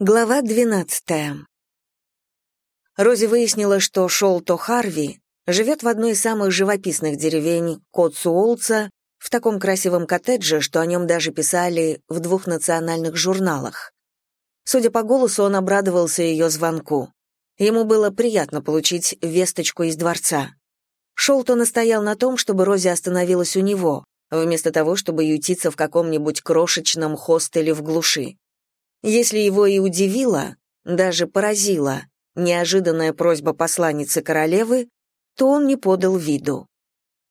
Глава 12. Рози выяснила, что Шолто Харви живет в одной из самых живописных деревень Котсуолца, в таком красивом коттедже, что о нем даже писали в двух национальных журналах. Судя по голосу, он обрадовался ее звонку. Ему было приятно получить весточку из дворца. Шолто настоял на том, чтобы Рози остановилась у него, вместо того, чтобы ютиться в каком-нибудь крошечном хостеле в глуши. Если его и удивила, даже поразила неожиданная просьба посланницы королевы, то он не подал виду.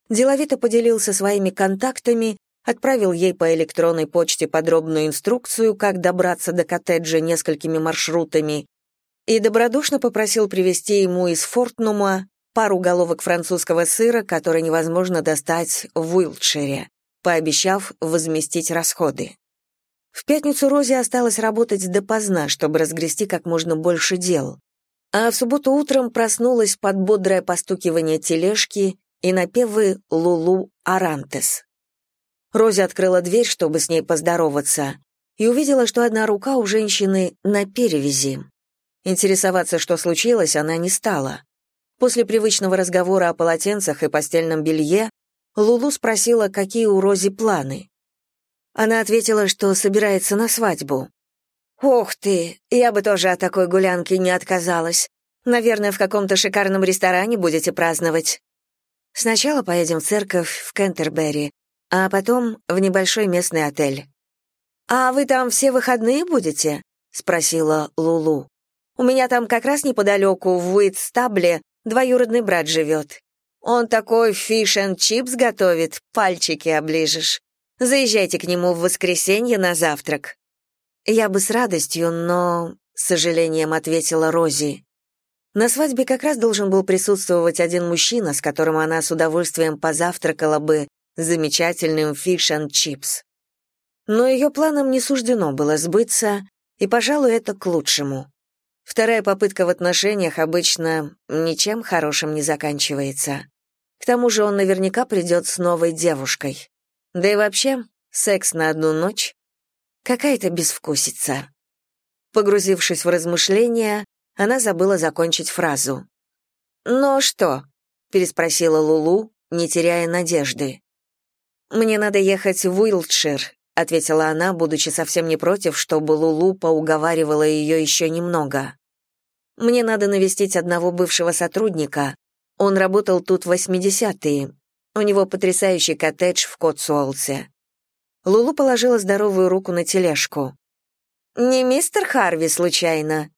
Деловито поделился своими контактами, отправил ей по электронной почте подробную инструкцию, как добраться до коттеджа несколькими маршрутами, и добродушно попросил привезти ему из Фортнума пару головок французского сыра, который невозможно достать в Уилтшире, пообещав возместить расходы. В пятницу Розе осталось работать допоздна, чтобы разгрести как можно больше дел. А в субботу утром проснулась под бодрое постукивание тележки и напевы «Лулу Арантес». Розе открыла дверь, чтобы с ней поздороваться, и увидела, что одна рука у женщины на перевязи. Интересоваться, что случилось, она не стала. После привычного разговора о полотенцах и постельном белье Лулу спросила, какие у Рози планы. Она ответила, что собирается на свадьбу. «Ух ты, я бы тоже от такой гулянки не отказалась. Наверное, в каком-то шикарном ресторане будете праздновать. Сначала поедем в церковь в Кентербери, а потом в небольшой местный отель». «А вы там все выходные будете?» — спросила Лулу. «У меня там как раз неподалеку, в Уитстабле, двоюродный брат живет. Он такой fish and chips готовит, пальчики оближешь. Заезжайте к нему в воскресенье на завтрак». «Я бы с радостью, но...» — с сожалением ответила Рози. На свадьбе как раз должен был присутствовать один мужчина, с которым она с удовольствием позавтракала бы замечательным fish and chips. Но ее планам не суждено было сбыться, и, пожалуй, это к лучшему. Вторая попытка в отношениях обычно ничем хорошим не заканчивается. К тому же он наверняка придет с новой девушкой. Да и вообще, секс на одну ночь — какая-то безвкусица. Погрузившись в размышления, она забыла закончить фразу. «Ну что?» — переспросила Лулу, не теряя надежды. «Мне надо ехать в Уилтшир», — ответила она, будучи совсем не против, чтобы Лулу поуговаривала ее еще немного. «Мне надо навестить одного бывшего сотрудника. Он работал тут в 80-е, у него потрясающий коттедж в Котсуолсе. Лулу положила здоровую руку на тележку. «Не мистер Харви, случайно?»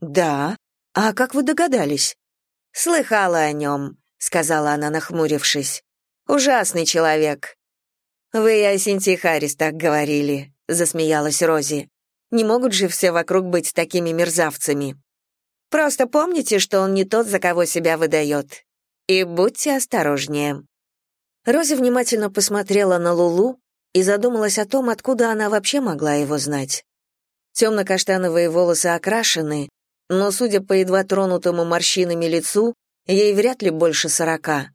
«Да. А как вы догадались?» «Слыхала о нем», — сказала она, нахмурившись. «Ужасный человек». «Вы о Синти Харрис так говорили», — засмеялась Рози. «Не могут же все вокруг быть такими мерзавцами. Просто помните, что он не тот, за кого себя выдает. И будьте осторожнее». Рози внимательно посмотрела на Лулу и задумалась о том, откуда она вообще могла его знать. Темно-каштановые волосы окрашены, но, судя по едва тронутому морщинами лицу, ей вряд ли больше сорока.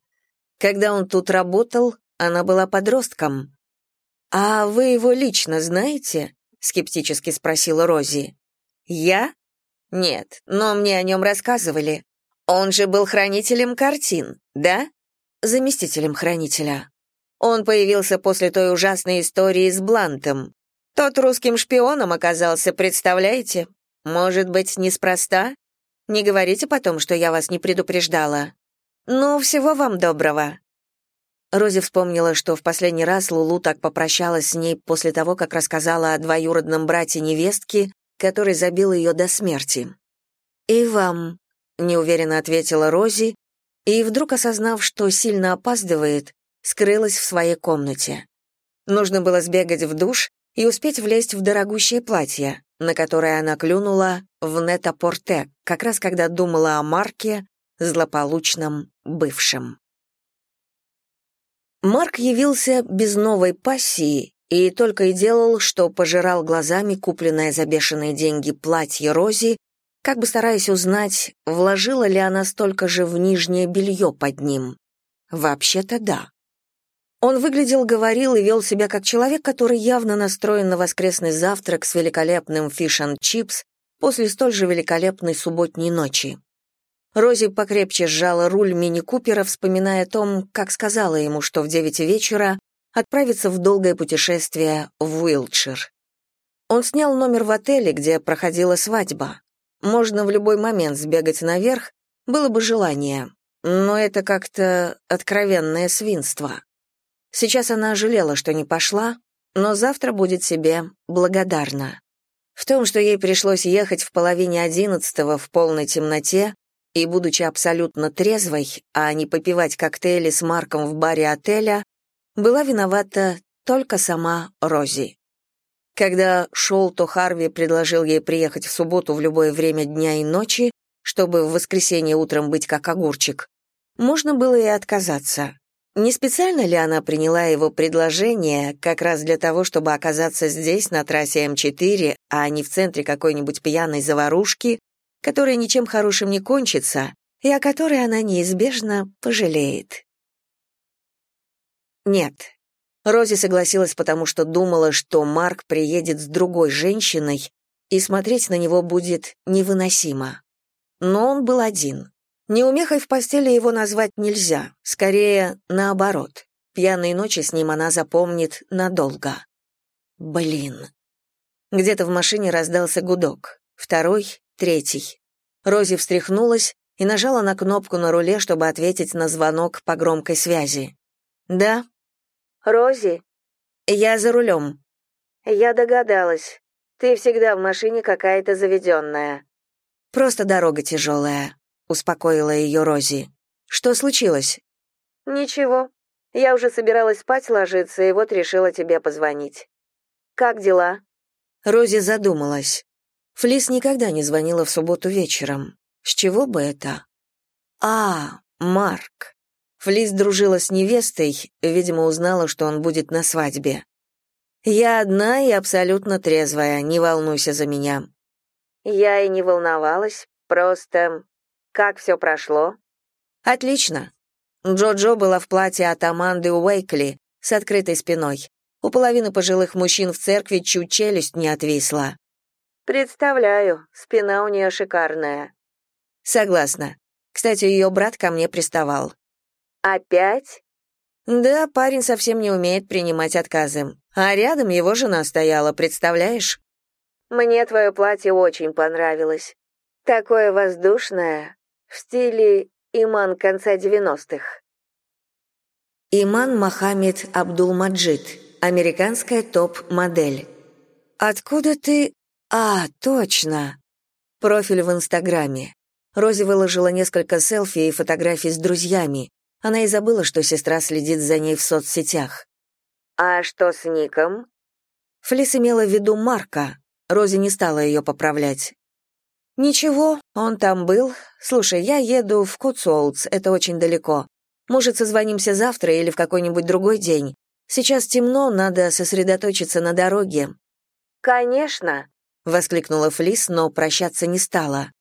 Когда он тут работал, она была подростком. «А вы его лично знаете?» — скептически спросила Рози. «Я? Нет, но мне о нем рассказывали. Он же был хранителем картин, да?» Заместителем хранителя. Он появился после той ужасной истории с Блантом. Тот русским шпионом оказался, представляете? Может быть, неспроста? Не говорите потом, что я вас не предупреждала. Ну, всего вам доброго. Рози вспомнила, что в последний раз Лулу так попрощалась с ней после того, как рассказала о двоюродном брате невестки, который забил ее до смерти. «И вам», — неуверенно ответила Рози и, вдруг осознав, что сильно опаздывает, скрылась в своей комнате. Нужно было сбегать в душ и успеть влезть в дорогущее платье, на которое она клюнула в нета-порте, как раз когда думала о Марке, злополучном бывшем. Марк явился без новой пассии и только и делал, что пожирал глазами купленное за бешеные деньги платье Рози как бы стараясь узнать, вложила ли она столько же в нижнее белье под ним. Вообще-то да. Он выглядел, говорил и вел себя как человек, который явно настроен на воскресный завтрак с великолепным фиш чипс после столь же великолепной субботней ночи. Рози покрепче сжала руль мини-купера, вспоминая о том, как сказала ему, что в девять вечера отправится в долгое путешествие в Уилтшир. Он снял номер в отеле, где проходила свадьба. Можно в любой момент сбегать наверх, было бы желание, но это как-то откровенное свинство. Сейчас она жалела, что не пошла, но завтра будет себе благодарна. В том, что ей пришлось ехать в половине одиннадцатого в полной темноте и, будучи абсолютно трезвой, а не попивать коктейли с Марком в баре отеля, была виновата только сама Рози. Когда Шолто Харви предложил ей приехать в субботу в любое время дня и ночи, чтобы в воскресенье утром быть как огурчик, можно было и отказаться. Не специально ли она приняла его предложение как раз для того, чтобы оказаться здесь, на трассе М4, а не в центре какой-нибудь пьяной заварушки, которая ничем хорошим не кончится и о которой она неизбежно пожалеет? Нет. Рози согласилась, потому что думала, что Марк приедет с другой женщиной, и смотреть на него будет невыносимо. Но он был один. Неумехой в постели его назвать нельзя, скорее наоборот. Пьяные ночи с ним она запомнит надолго. Блин. Где-то в машине раздался гудок. Второй, третий. Рози встряхнулась и нажала на кнопку на руле, чтобы ответить на звонок по громкой связи. «Да?» «Рози?» «Я за рулем». «Я догадалась. Ты всегда в машине какая-то заведенная». «Просто дорога тяжелая», успокоила ее Рози. Что случилось? Ничего. Я уже собиралась спать ложиться, и вот решила тебе позвонить. Как дела? Рози задумалась. Флис никогда не звонила в субботу вечером. С чего бы это? А, Марк. Флис дружила с невестой, видимо, узнала, что он будет на свадьбе. Я одна и абсолютно трезвая, не волнуйся за меня. Я и не волновалась, просто как все прошло? Отлично. Джо-Джо была в платье от Аманды Уэйкли с открытой спиной. У половины пожилых мужчин в церкви чуть челюсть не отвисла. Представляю, спина у нее шикарная. Согласна. Кстати, ее брат ко мне приставал. Опять? Да, парень совсем не умеет принимать отказы. А рядом его жена стояла, представляешь? Мне твое платье очень понравилось. Такое воздушное, в стиле Иман конца 90-х. Иман Мохаммед Абдулмаджид, американская топ-модель. Откуда ты... А, точно. Профиль в Инстаграме. Рози выложила несколько селфи и фотографий с друзьями. Она и забыла, что сестра следит за ней в соцсетях. «А что с ником?» Флис имела в виду Марка. Рози не стала ее поправлять. «Ничего, он там был. Слушай, я еду в Котсуолтс, это очень далеко. Может, созвонимся завтра или в какой-нибудь другой день. Сейчас темно, надо сосредоточиться на дороге». «Конечно», — воскликнула Флис, но прощаться не стала.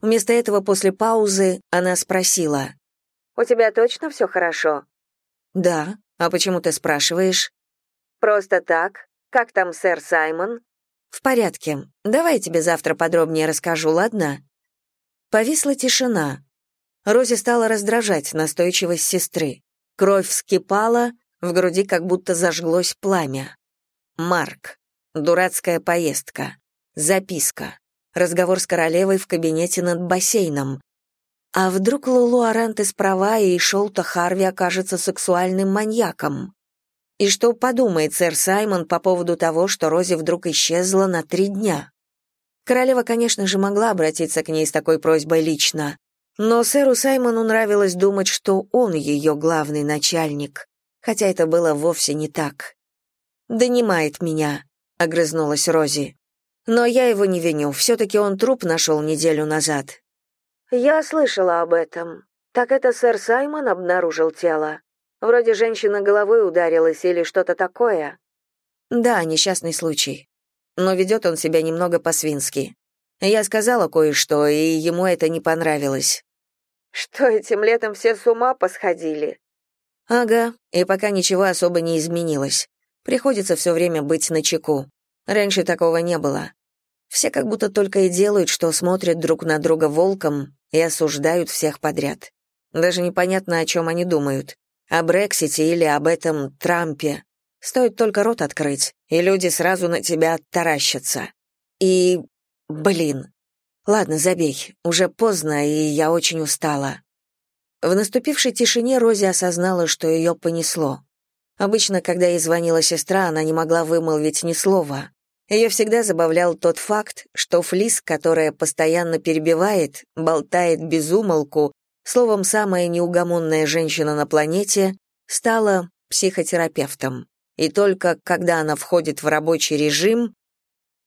Вместо этого после паузы она спросила. «У тебя точно все хорошо?» «Да. А почему ты спрашиваешь?» «Просто так. Как там сэр Саймон?» «В порядке. Давай я тебе завтра подробнее расскажу, ладно?» Повисла тишина. Розе стала раздражать настойчивость сестры. Кровь вскипала, в груди как будто зажглось пламя. Марк. Дурацкая поездка. Записка. Разговор с королевой в кабинете над бассейном. А вдруг Лулу Арантес права и Шолта Харви окажется сексуальным маньяком? И что подумает сэр Саймон по поводу того, что Рози вдруг исчезла на три дня? Королева, конечно же, могла обратиться к ней с такой просьбой лично, но сэру Саймону нравилось думать, что он ее главный начальник, хотя это было вовсе не так. «Донимает меня», — огрызнулась Рози. «Но я его не виню, все-таки он труп нашел неделю назад». «Я слышала об этом. Так это сэр Саймон обнаружил тело?» Вроде женщина головой ударилась или что-то такое. Да, несчастный случай. Но ведет он себя немного по-свински. Я сказала кое-что, и ему это не понравилось. Что этим летом все с ума посходили? Ага, и пока ничего особо не изменилось. Приходится все время быть начеку. Раньше такого не было. Все как будто только и делают, что смотрят друг на друга волком и осуждают всех подряд. Даже непонятно, о чем они думают. О Брексите или об этом Трампе. Стоит только рот открыть, и люди сразу на тебя таращатся. И... блин. Ладно, забей. Уже поздно, и я очень устала. В наступившей тишине Рози осознала, что ее понесло. Обычно, когда ей звонила сестра, она не могла вымолвить ни слова. Ее всегда забавлял тот факт, что Флис, которая постоянно перебивает, болтает без умолку, словом, самая неугомонная женщина на планете, стала психотерапевтом. И только когда она входит в рабочий режим...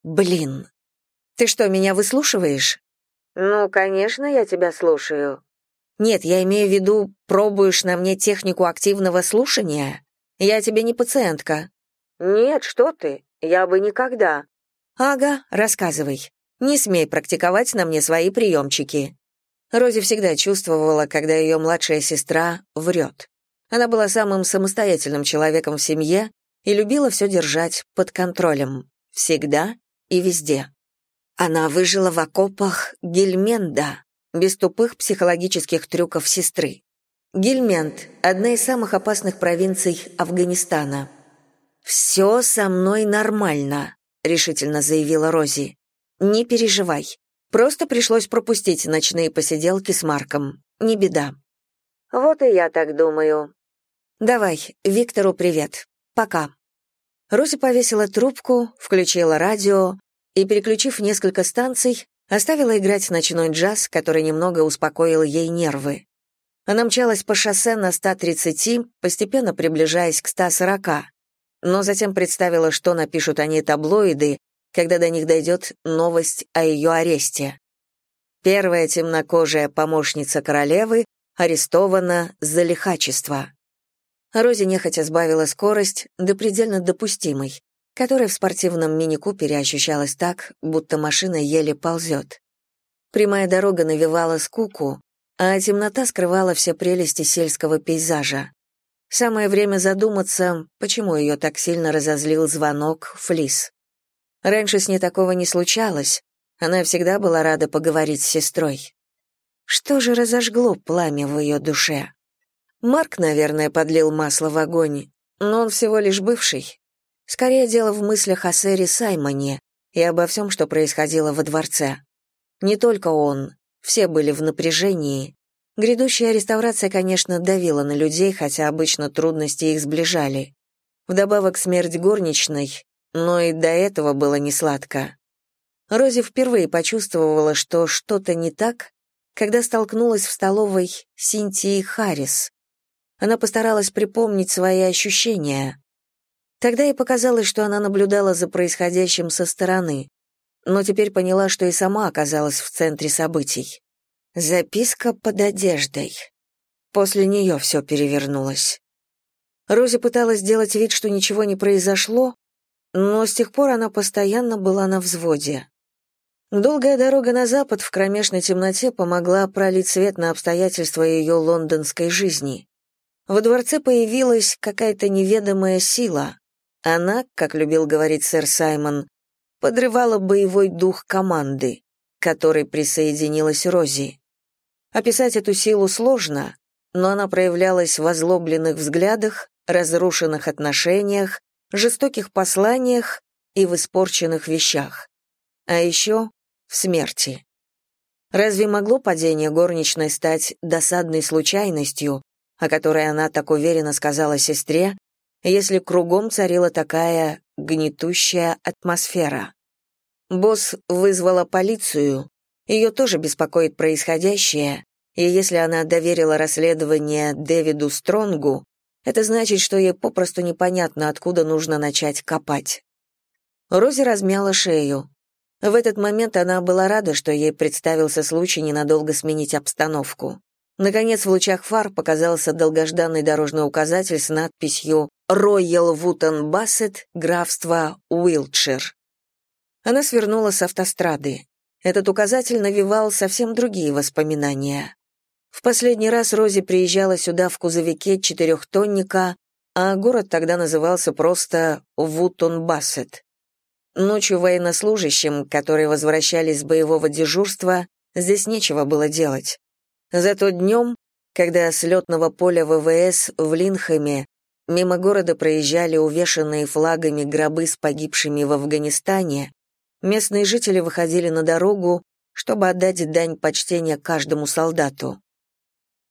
Блин. Ты что, меня выслушиваешь? Ну, конечно, я тебя слушаю. Нет, я имею в виду, пробуешь на мне технику активного слушания? Я тебе не пациентка. Нет, что ты? Я бы никогда. Ага, рассказывай. Не смей практиковать на мне свои приемчики. Рози всегда чувствовала, когда ее младшая сестра врет. Она была самым самостоятельным человеком в семье и любила все держать под контролем. Всегда и везде. Она выжила в окопах Гельменда, без тупых психологических трюков сестры. Гельмент – одна из самых опасных провинций Афганистана – «Все со мной нормально», — решительно заявила Рози. «Не переживай. Просто пришлось пропустить ночные посиделки с Марком. Не беда». «Вот и я так думаю». «Давай, Виктору привет. Пока». Рози повесила трубку, включила радио и, переключив несколько станций, оставила играть ночной джаз, который немного успокоил ей нервы. Она мчалась по шоссе на 130, постепенно приближаясь к 140 но затем представила, что напишут они таблоиды, когда до них дойдет новость о ее аресте. Первая темнокожая помощница королевы арестована за лихачество. Рози нехотя сбавила скорость до предельно допустимой, которая в спортивном мини-купере ощущалась так, будто машина еле ползет. Прямая дорога навевала скуку, а темнота скрывала все прелести сельского пейзажа. Самое время задуматься, почему ее так сильно разозлил звонок Флис. Раньше с ней такого не случалось, она всегда была рада поговорить с сестрой. Что же разожгло пламя в ее душе? Марк, наверное, подлил масло в огонь, но он всего лишь бывший. Скорее дело в мыслях о сэре Саймоне и обо всем, что происходило во дворце. Не только он, все были в напряжении, Грядущая реставрация, конечно, давила на людей, хотя обычно трудности их сближали. Вдобавок смерть горничной, но и до этого было несладко. Рози впервые почувствовала, что что-то не так, когда столкнулась в столовой с Синтией Харрис. Она постаралась припомнить свои ощущения. Тогда ей показалось, что она наблюдала за происходящим со стороны, но теперь поняла, что и сама оказалась в центре событий. Записка под одеждой. После нее все перевернулось. Рози пыталась сделать вид, что ничего не произошло, но с тех пор она постоянно была на взводе. Долгая дорога на запад в кромешной темноте помогла пролить свет на обстоятельства ее лондонской жизни. Во дворце появилась какая-то неведомая сила. Она, как любил говорить сэр Саймон, подрывала боевой дух команды, к которой присоединилась Рози. Описать эту силу сложно, но она проявлялась в озлобленных взглядах, разрушенных отношениях, жестоких посланиях и в испорченных вещах. А еще в смерти. Разве могло падение горничной стать досадной случайностью, о которой она так уверенно сказала сестре, если кругом царила такая гнетущая атмосфера? Босс вызвала полицию, ее тоже беспокоит происходящее, и если она доверила расследование Дэвиду Стронгу, это значит, что ей попросту непонятно, откуда нужно начать копать. Рози размяла шею. В этот момент она была рада, что ей представился случай ненадолго сменить обстановку. Наконец, в лучах фар показался долгожданный дорожный указатель с надписью «Роyal Вутон Бассет, графство Уилтшир». Она свернула с автострады. Этот указатель навевал совсем другие воспоминания. В последний раз Рози приезжала сюда в кузовике четырехтонника, а город тогда назывался просто Вутон-Бассет. Ночью военнослужащим, которые возвращались с боевого дежурства, здесь нечего было делать. Зато днем, когда с летного поля ВВС в Линхэме мимо города проезжали увешанные флагами гробы с погибшими в Афганистане, местные жители выходили на дорогу, чтобы отдать дань почтения каждому солдату.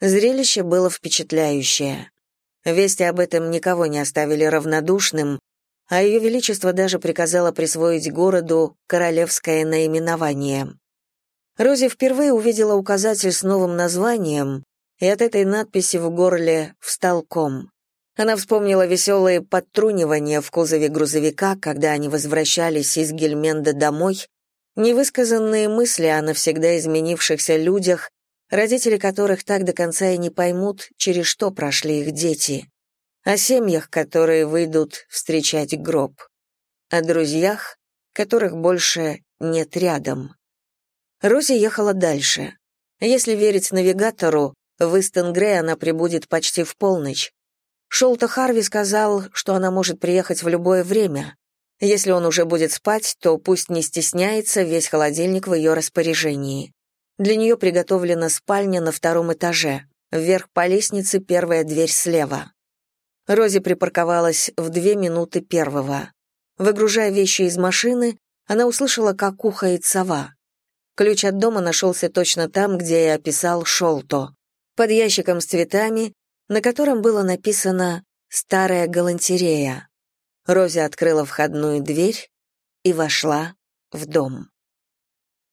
Зрелище было впечатляющее. Вести об этом никого не оставили равнодушным, а Ее Величество даже приказало присвоить городу королевское наименование. Рози впервые увидела указатель с новым названием, и от этой надписи в горле встал ком. Она вспомнила веселые подтрунивания в кузове грузовика, когда они возвращались из Гельменда домой, невысказанные мысли о навсегда изменившихся людях, родители которых так до конца и не поймут, через что прошли их дети о семьях, которые выйдут встречать гроб, о друзьях, которых больше нет рядом. Рози ехала дальше. Если верить навигатору, в Истон-Грей она прибудет почти в полночь. Шолта Харви сказал, что она может приехать в любое время. Если он уже будет спать, то пусть не стесняется, весь холодильник в ее распоряжении. Для нее приготовлена спальня на втором этаже. Вверх по лестнице первая дверь слева. Рози припарковалась в две минуты первого. Выгружая вещи из машины, она услышала, как ухает сова. Ключ от дома нашелся точно там, где и описал Шолто, под ящиком с цветами, на котором было написано «Старая галантерея». Рози открыла входную дверь и вошла в дом.